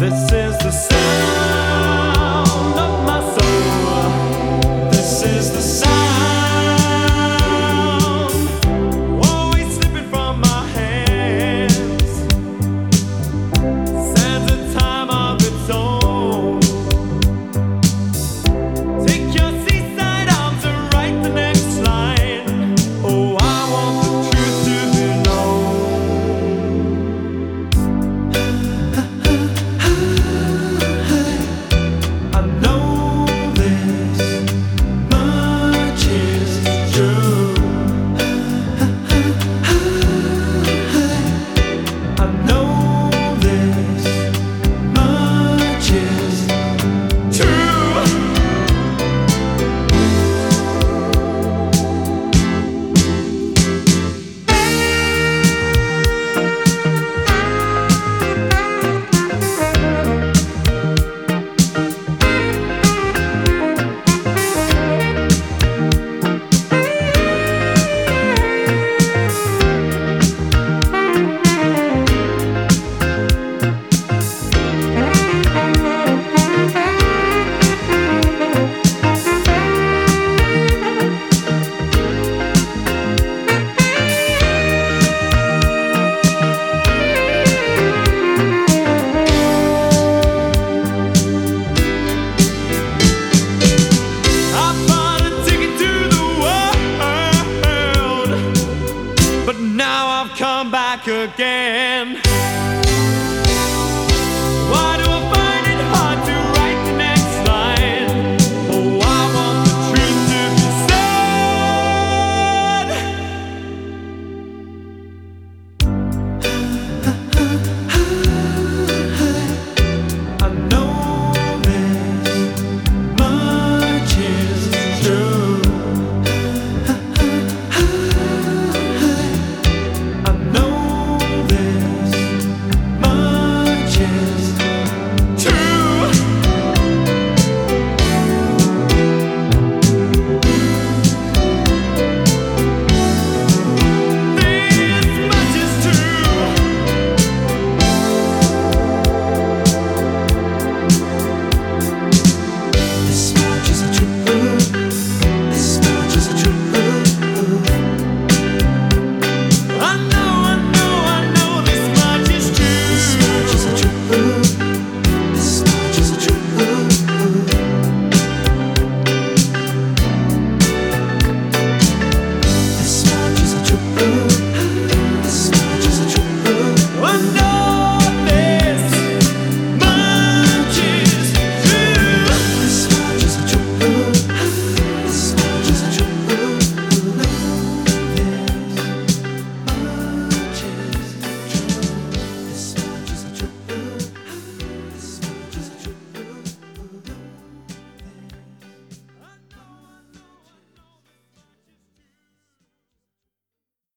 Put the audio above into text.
This is the again. to prove